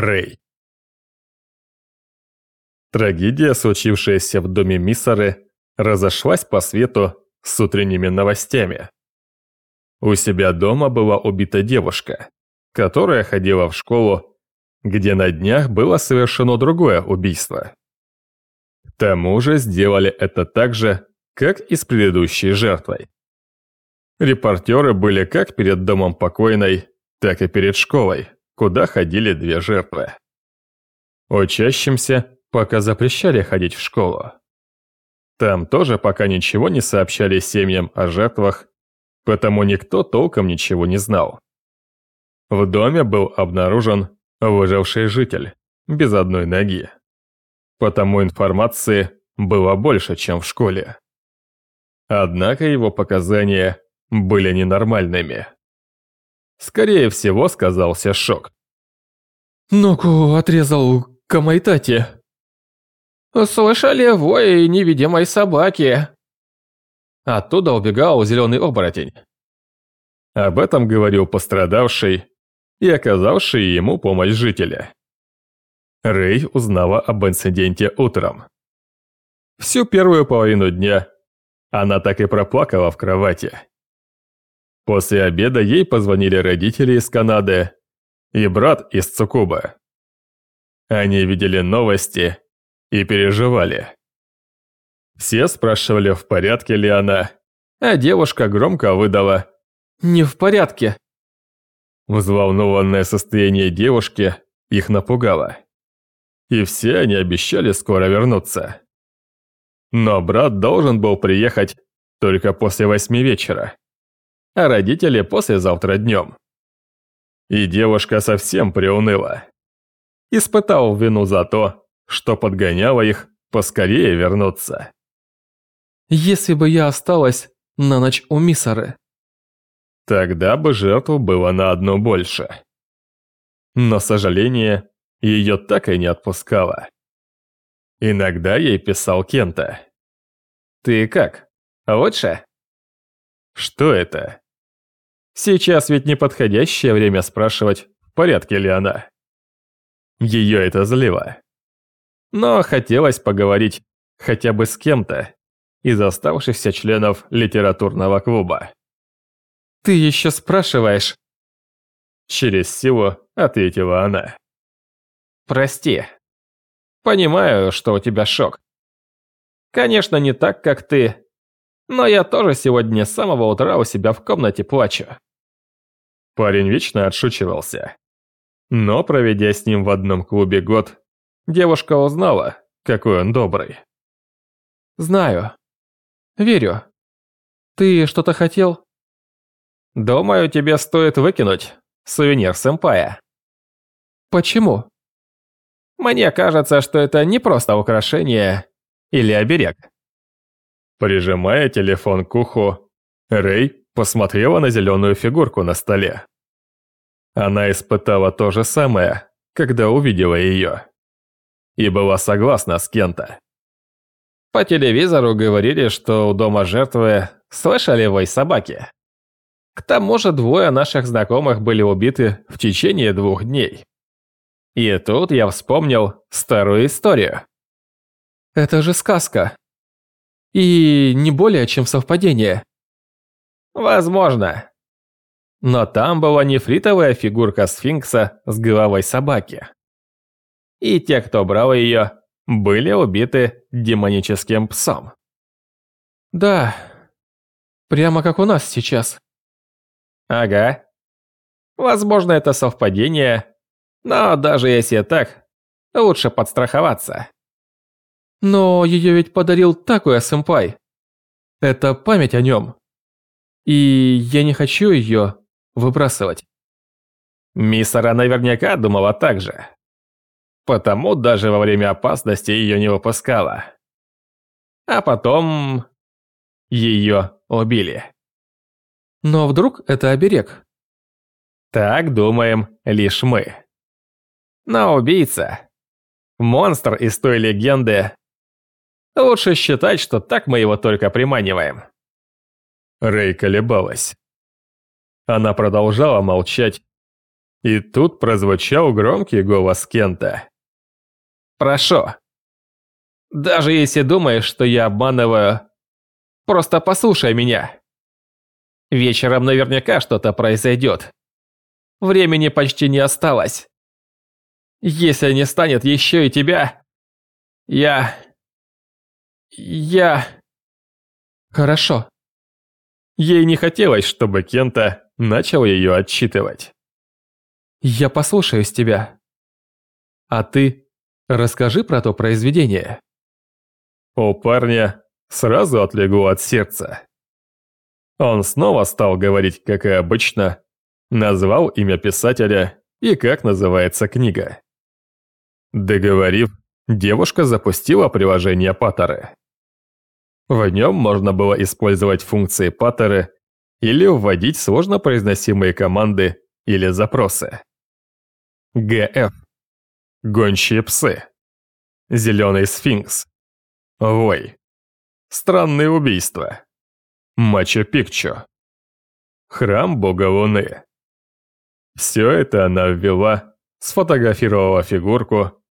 Рэй. Трагедия, случившаяся в доме Миссары, разошлась по свету с утренними новостями. У себя дома была убита девушка, которая ходила в школу, где на днях было совершено другое убийство. К тому же сделали это так же, как и с предыдущей жертвой. Репортеры были как перед домом покойной, так и перед школой, куда ходили две жертвы. Учащимся пока запрещали ходить в школу. Там тоже пока ничего не сообщали семьям о жертвах, потому никто толком ничего не знал. В доме был обнаружен выживший житель, без одной ноги. Потому информации было больше, чем в школе. Однако его показания были ненормальными. Скорее всего, сказался шок. «Ногу отрезал Камайтати». «Слышали вой невидимой собаки». Оттуда убегал зеленый оборотень. Об этом говорил пострадавший и оказавший ему помощь жителя. Рэй узнала об инциденте утром. Всю первую половину дня она так и проплакала в кровати. После обеда ей позвонили родители из Канады и брат из Цукуба. Они видели новости и переживали. Все спрашивали, в порядке ли она, а девушка громко выдала «Не в порядке». Взволнованное состояние девушки их напугало. И все они обещали скоро вернуться. Но брат должен был приехать только после восьми вечера а родители послезавтра днем. И девушка совсем приуныла. Испытал вину за то, что подгоняла их поскорее вернуться. «Если бы я осталась на ночь у Миссары...» Тогда бы жертву было на одну больше. Но сожаление ее так и не отпускало. Иногда ей писал Кента. «Ты как? Лучше?» Что это? Сейчас ведь неподходящее время спрашивать, в порядке ли она. Ее это злило. Но хотелось поговорить хотя бы с кем-то из оставшихся членов литературного клуба. «Ты еще спрашиваешь?» Через силу ответила она. «Прости. Понимаю, что у тебя шок. Конечно, не так, как ты, но я тоже сегодня с самого утра у себя в комнате плачу. Парень вечно отшучивался. Но, проведя с ним в одном клубе год, девушка узнала, какой он добрый. «Знаю. Верю. Ты что-то хотел?» «Думаю, тебе стоит выкинуть сувенир сэмпая». «Почему?» «Мне кажется, что это не просто украшение или оберег». Прижимая телефон к уху, Рэй посмотрела на зеленую фигурку на столе. Она испытала то же самое, когда увидела ее. И была согласна с Кента. По телевизору говорили, что у дома жертвы слышали вой собаки. К тому же двое наших знакомых были убиты в течение двух дней. И тут я вспомнил старую историю. Это же сказка. И не более чем совпадение. Возможно. Но там была нефритовая фигурка сфинкса с головой собаки. И те, кто брал ее, были убиты демоническим псом. Да, прямо как у нас сейчас. Ага. Возможно, это совпадение, но даже если так, лучше подстраховаться. Но ее ведь подарил такой сэмпай. Это память о нем. И я не хочу ее выбрасывать. Миссара наверняка думала так же. Потому даже во время опасности ее не выпускала. А потом... ее убили. Но вдруг это оберег? Так думаем лишь мы. Но убийца, монстр из той легенды, лучше считать, что так мы его только приманиваем. Рэй колебалась. Она продолжала молчать И тут прозвучал громкий голос Кента. «Прошу. Даже если думаешь, что я обманываю, просто послушай меня. Вечером наверняка что-то произойдет. Времени почти не осталось. Если не станет еще и тебя, я... я... Хорошо. Ей не хотелось, чтобы Кента начал ее отчитывать. Я послушаюсь тебя. А ты расскажи про то произведение. У парня сразу отлегло от сердца. Он снова стал говорить, как и обычно, назвал имя писателя и как называется книга. Договорив, девушка запустила приложение Паттеры. В нем можно было использовать функции Паттеры или вводить сложно произносимые команды или запросы. ГФ. Гончие псы. Зеленый сфинкс. Вой. Странные убийства. Мачу-Пикчу. Храм бога Луны. Все это она ввела, сфотографировала фигурку,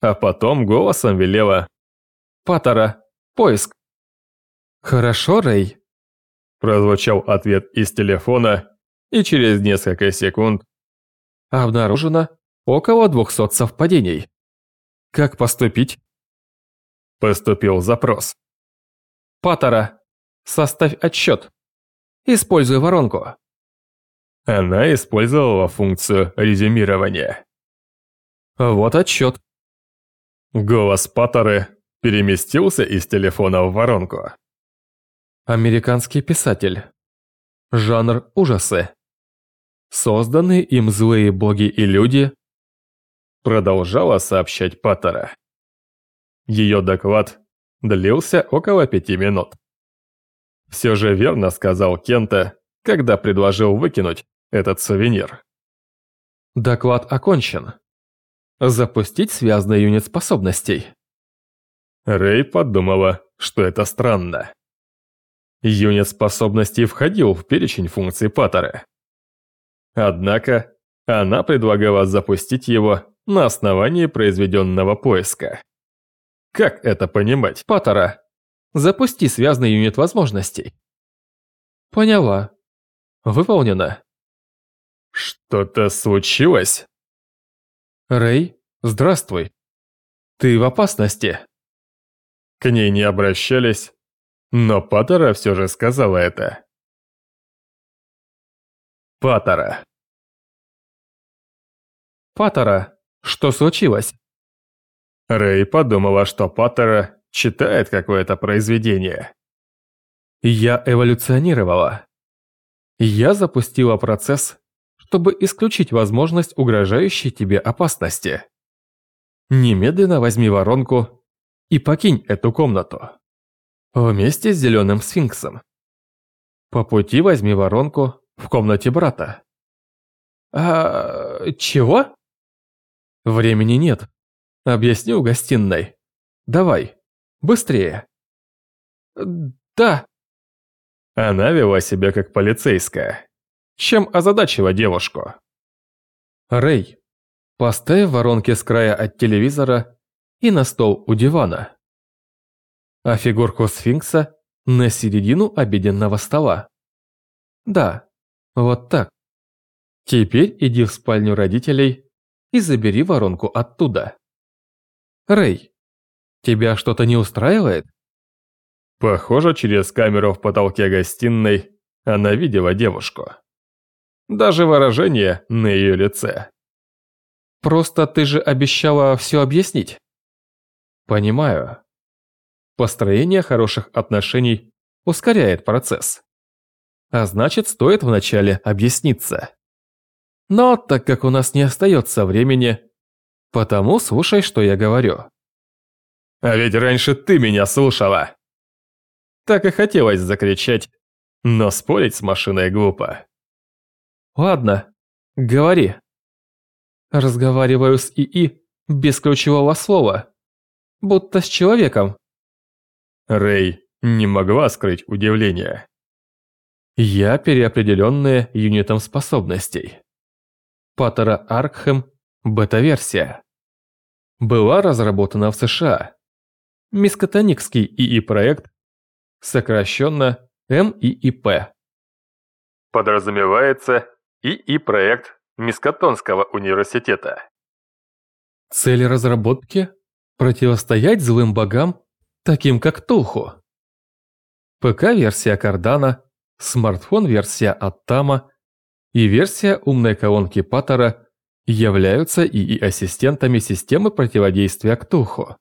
а потом голосом велела «Паттера, поиск». «Хорошо, Рэй», – прозвучал ответ из телефона, и через несколько секунд обнаружено около 200 совпадений. Как поступить? Поступил запрос. Паттера, Составь отчет. Используй воронку. Она использовала функцию резюмирования. Вот отчет. Голос Паттеры переместился из телефона в воронку. Американский писатель. Жанр ужасы. Созданные им злые боги и люди. Продолжала сообщать Паттера. Ее доклад длился около пяти минут. Все же верно сказал Кента, когда предложил выкинуть этот сувенир. Доклад окончен. Запустить связанный юнит способностей. Рэй подумала, что это странно. Юнит способностей входил в перечень функций Паттера. Однако, она предлагала запустить его на основании произведенного поиска. Как это понимать? Паттера, Запусти связанный юнит возможностей. Поняла. Выполнено. Что-то случилось? Рэй, здравствуй. Ты в опасности. К ней не обращались, но Паттера все же сказала это. Паттера. Паттера, что случилось? Рэй подумала, что Паттера читает какое-то произведение. Я эволюционировала. Я запустила процесс, чтобы исключить возможность угрожающей тебе опасности. Немедленно возьми воронку и покинь эту комнату. Вместе с зеленым сфинксом. По пути возьми воронку в комнате брата. А чего? Времени нет. Объясню в гостиной. Давай. Быстрее!» «Да!» Она вела себя как полицейская, чем озадачила девушку. «Рэй, поставь воронки с края от телевизора и на стол у дивана. А фигурку сфинкса на середину обеденного стола. Да, вот так. Теперь иди в спальню родителей и забери воронку оттуда. Рэй, Тебя что-то не устраивает? Похоже, через камеру в потолке гостиной она видела девушку. Даже выражение на ее лице. Просто ты же обещала все объяснить. Понимаю. Построение хороших отношений ускоряет процесс. А значит, стоит вначале объясниться. Но так как у нас не остается времени, потому слушай, что я говорю. А ведь раньше ты меня слушала. Так и хотелось закричать, но спорить с машиной глупо. Ладно, говори. Разговариваю с ИИ без ключевого слова, будто с человеком. Рэй не могла скрыть удивление. Я переопределенная юнитом способностей. Паттера Аркхэм бета-версия. Была разработана в США. Мискотоникский ИИ-проект, сокращенно МИИП. Подразумевается ИИ-проект Мискотонского университета. Цель разработки – противостоять злым богам, таким как Туху. ПК-версия Кардана, смартфон-версия Аттама и версия умной колонки Паттера являются ИИ-ассистентами системы противодействия Ктулху.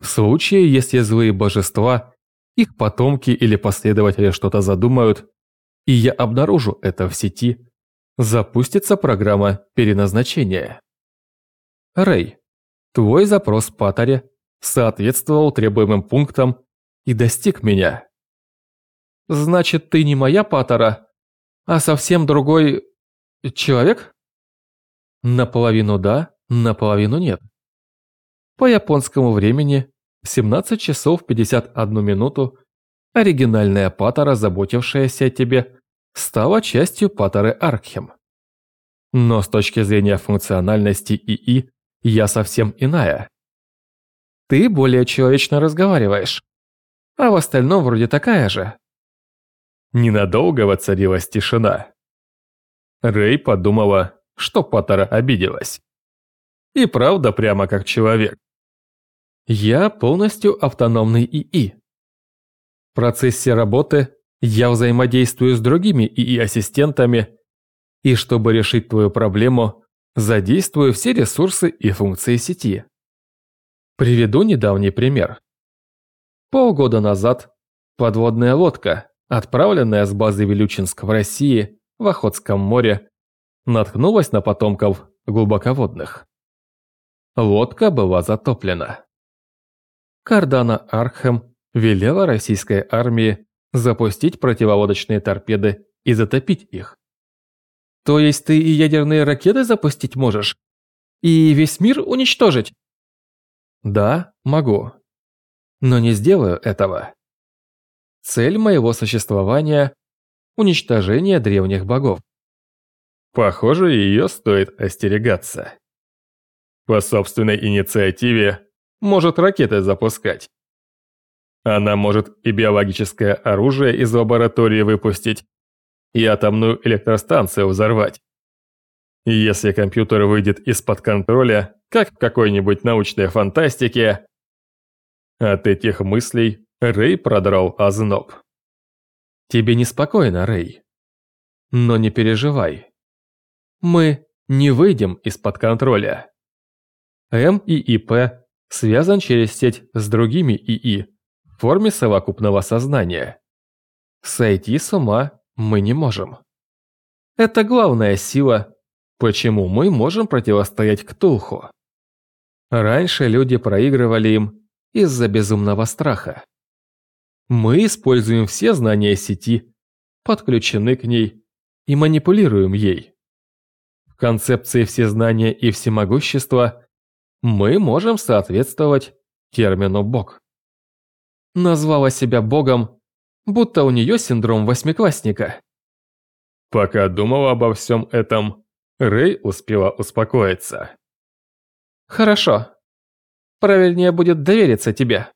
В случае, если злые божества, их потомки или последователи что-то задумают, и я обнаружу это в сети, запустится программа переназначения. Рэй, твой запрос Паттере соответствовал требуемым пунктам и достиг меня. Значит, ты не моя Паттера, а совсем другой... человек? Наполовину да, наполовину нет. По японскому времени в 17 часов 51 минуту оригинальная Паттера, заботившаяся о тебе, стала частью Паттеры Аркхем. Но с точки зрения функциональности ИИ, я совсем иная. Ты более человечно разговариваешь, а в остальном вроде такая же. Ненадолго воцарилась тишина. Рэй подумала, что Паттера обиделась. И правда прямо как человек. Я полностью автономный ИИ. В процессе работы я взаимодействую с другими ИИ-ассистентами, и чтобы решить твою проблему, задействую все ресурсы и функции сети. Приведу недавний пример. Полгода назад подводная лодка, отправленная с базы Вилючинск в России в Охотском море, наткнулась на потомков глубоководных. Лодка была затоплена. Кардана Архем велела российской армии запустить противолодочные торпеды и затопить их. То есть ты и ядерные ракеты запустить можешь? И весь мир уничтожить? Да, могу. Но не сделаю этого. Цель моего существования – уничтожение древних богов. Похоже, ее стоит остерегаться. По собственной инициативе может ракеты запускать. Она может и биологическое оружие из лаборатории выпустить, и атомную электростанцию взорвать. И если компьютер выйдет из-под контроля, как в какой-нибудь научной фантастике, от этих мыслей Рэй продрал озноб. Тебе неспокойно, Рэй. Но не переживай. Мы не выйдем из-под контроля. М и ИП связан через сеть с другими ИИ в форме совокупного сознания. Сойти с ума мы не можем. Это главная сила, почему мы можем противостоять Ктулху. Раньше люди проигрывали им из-за безумного страха. Мы используем все знания сети, подключены к ней и манипулируем ей. В концепции всезнания и всемогущества мы можем соответствовать термину «бог». Назвала себя богом, будто у нее синдром восьмиклассника. Пока думала обо всем этом, Рэй успела успокоиться. Хорошо. Правильнее будет довериться тебе.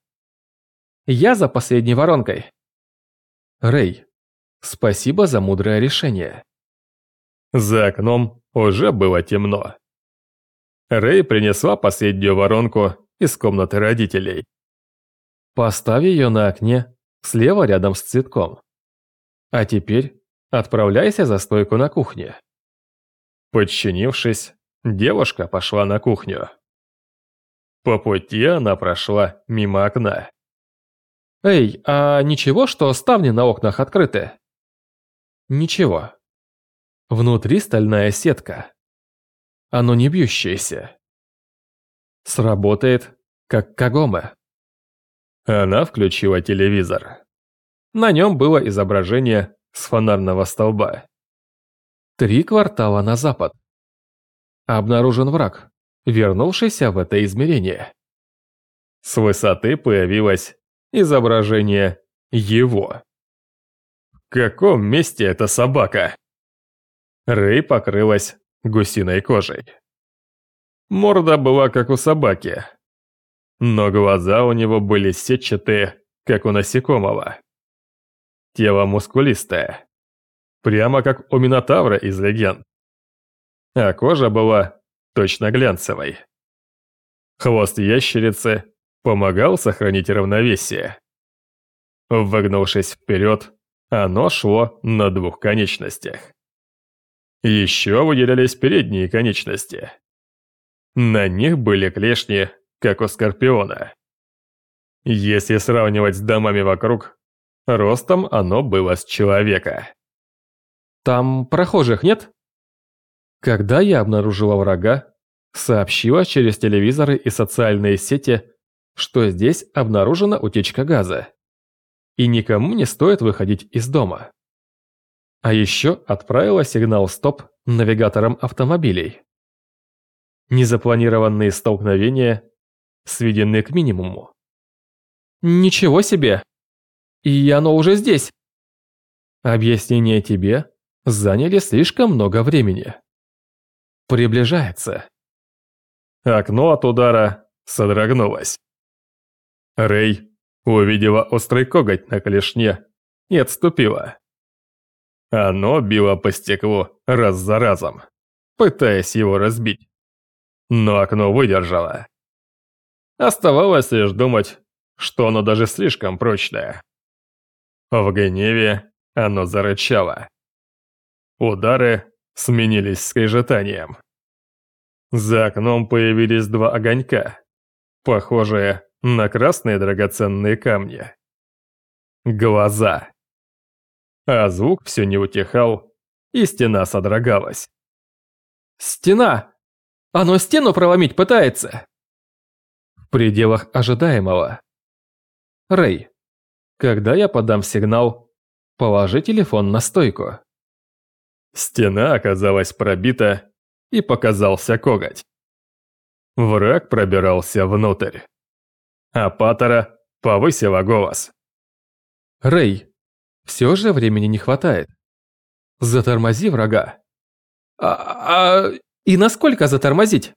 Я за последней воронкой. Рэй, спасибо за мудрое решение. За окном уже было темно. Рэй принесла последнюю воронку из комнаты родителей. Поставь ее на окне, слева рядом с цветком. А теперь отправляйся за стойку на кухне. Подчинившись, девушка пошла на кухню. По пути она прошла мимо окна. «Эй, а ничего, что ставни на окнах открыты?» «Ничего. Внутри стальная сетка. Оно не бьющееся. Сработает, как Кагоме». Она включила телевизор. На нем было изображение с фонарного столба. Три квартала на запад. Обнаружен враг, вернувшийся в это измерение. С высоты появилась изображение его. В каком месте эта собака? Рэй покрылась гусиной кожей. Морда была как у собаки, но глаза у него были сетчатые, как у насекомого. Тело мускулистое, прямо как у Минотавра из легенд. А кожа была точно глянцевой. Хвост ящерицы помогал сохранить равновесие. Выгнувшись вперед, оно шло на двух конечностях. Еще выделялись передние конечности. На них были клешни, как у скорпиона. Если сравнивать с домами вокруг, ростом оно было с человека. «Там прохожих нет?» Когда я обнаружила врага, сообщила через телевизоры и социальные сети, что здесь обнаружена утечка газа. И никому не стоит выходить из дома. А еще отправила сигнал «Стоп» навигаторам автомобилей. Незапланированные столкновения сведены к минимуму. Ничего себе! И оно уже здесь. Объяснения тебе заняли слишком много времени. Приближается. Окно от удара содрогнулось. Рэй увидела острый коготь на клешне и отступила. Оно било по стеклу раз за разом, пытаясь его разбить. Но окно выдержало. Оставалось лишь думать, что оно даже слишком прочное. В гневе оно зарычало. Удары сменились скрежетанием. За окном появились два огонька, похожие на красные драгоценные камни. Глаза. А звук все не утихал, и стена содрогалась. «Стена! Оно стену проломить пытается!» В пределах ожидаемого. Рэй, когда я подам сигнал, положи телефон на стойку. Стена оказалась пробита, и показался коготь. Враг пробирался внутрь. А Паттера повысила голос. «Рэй, все же времени не хватает. Затормози врага». «А, а и насколько затормозить?»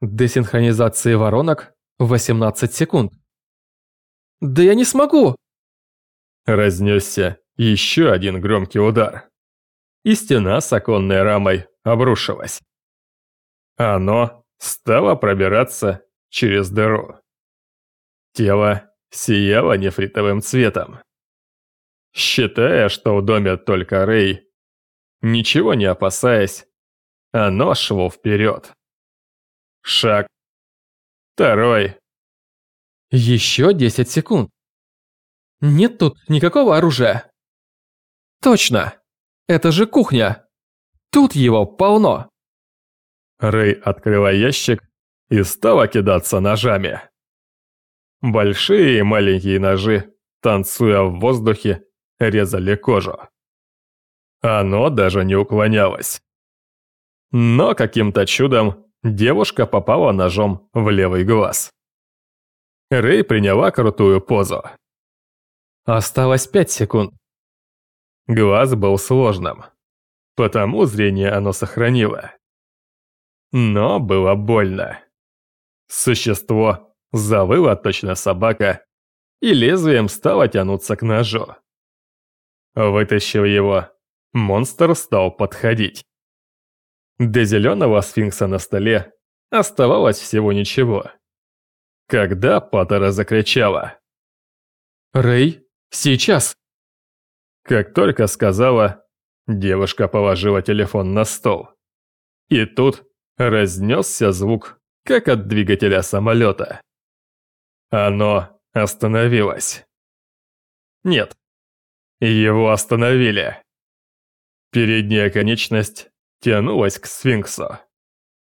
Десинхронизации воронок 18 секунд. «Да я не смогу!» Разнесся еще один громкий удар. И стена с оконной рамой обрушилась. Оно стало пробираться через дыру. Тело сияло нефритовым цветом. Считая, что в доме только Рэй, ничего не опасаясь, оно шло вперед. Шаг. Второй. Еще 10 секунд. Нет тут никакого оружия. Точно. Это же кухня. Тут его полно. Рэй открыла ящик и стала кидаться ножами. Большие и маленькие ножи, танцуя в воздухе, резали кожу. Оно даже не уклонялось. Но каким-то чудом девушка попала ножом в левый глаз. Рэй приняла крутую позу. Осталось пять секунд. Глаз был сложным, потому зрение оно сохранило. Но было больно. Существо завыло точно собака, и лезвием стало тянуться к ножу. Вытащив его, монстр стал подходить. До зеленого сфинкса на столе оставалось всего ничего. Когда Паттера закричала. «Рэй, сейчас!» Как только сказала, девушка положила телефон на стол. И тут разнесся звук, как от двигателя самолета. Оно остановилось. Нет, его остановили. Передняя конечность тянулась к сфинксу.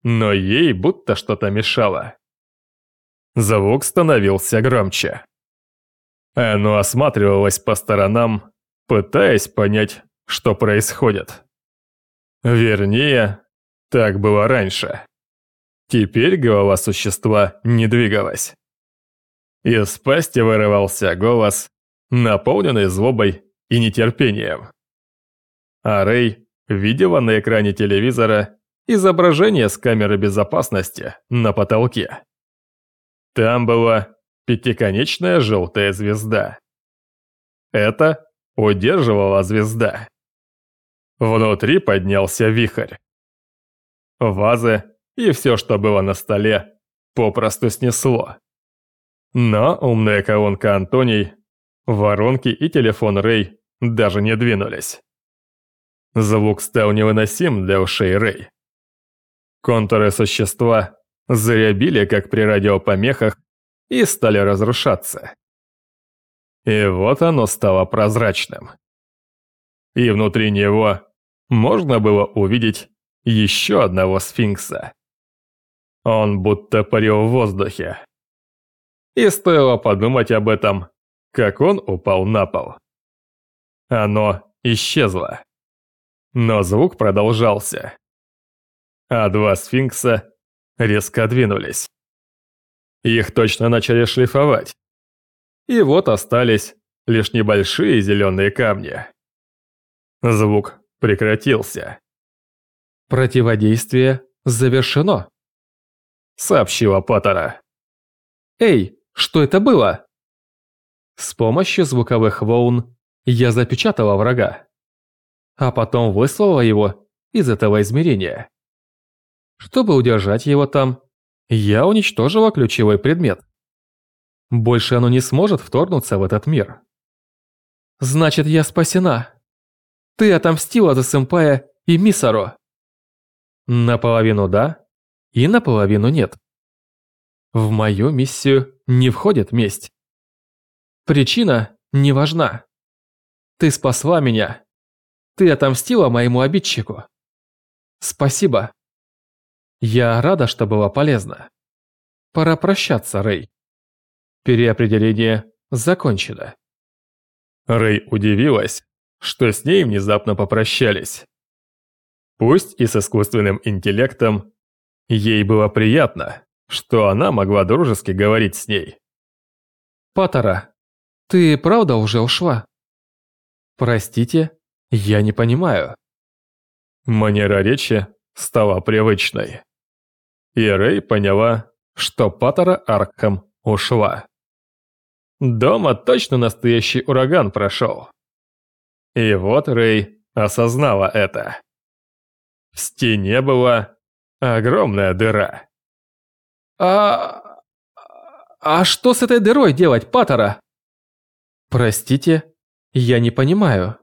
Но ей будто что-то мешало. Звук становился громче. Оно осматривалось по сторонам, пытаясь понять, что происходит. Вернее, так было раньше. Теперь голова существа не двигалась. Из пасти вырывался голос, наполненный злобой и нетерпением. А Рэй видела на экране телевизора изображение с камеры безопасности на потолке. Там была пятиконечная желтая звезда. Это удерживала звезда. Внутри поднялся вихрь. Вазы и все, что было на столе, попросту снесло. Но умная колонка Антоний, воронки и телефон Рэй даже не двинулись. Звук стал невыносим для ушей Рэй. Контуры существа зарябили, как при радиопомехах, и стали разрушаться. И вот оно стало прозрачным. И внутри него можно было увидеть еще одного сфинкса. Он будто парил в воздухе. И стоило подумать об этом, как он упал на пол. Оно исчезло. Но звук продолжался. А два сфинкса резко двинулись. Их точно начали шлифовать. И вот остались лишь небольшие зеленые камни. Звук прекратился. «Противодействие завершено», — сообщила Паттера. «Эй, что это было?» С помощью звуковых волн я запечатала врага, а потом выслала его из этого измерения. Чтобы удержать его там, я уничтожила ключевой предмет. Больше оно не сможет вторгнуться в этот мир. Значит, я спасена. Ты отомстила за сэмпая и Мисаро. Наполовину да, и наполовину нет. В мою миссию не входит месть. Причина не важна. Ты спасла меня. Ты отомстила моему обидчику. Спасибо. Я рада, что была полезна. Пора прощаться, Рэй. Переопределение закончено. Рэй удивилась, что с ней внезапно попрощались. Пусть и с искусственным интеллектом, ей было приятно, что она могла дружески говорить с ней. «Паттера, ты правда уже ушла?» «Простите, я не понимаю». Манера речи стала привычной. И Рэй поняла, что Паттера Аркхам ушла. Дома точно настоящий ураган прошел. И вот Рэй осознала это. В стене была огромная дыра. «А... а что с этой дырой делать, Паттера?» «Простите, я не понимаю».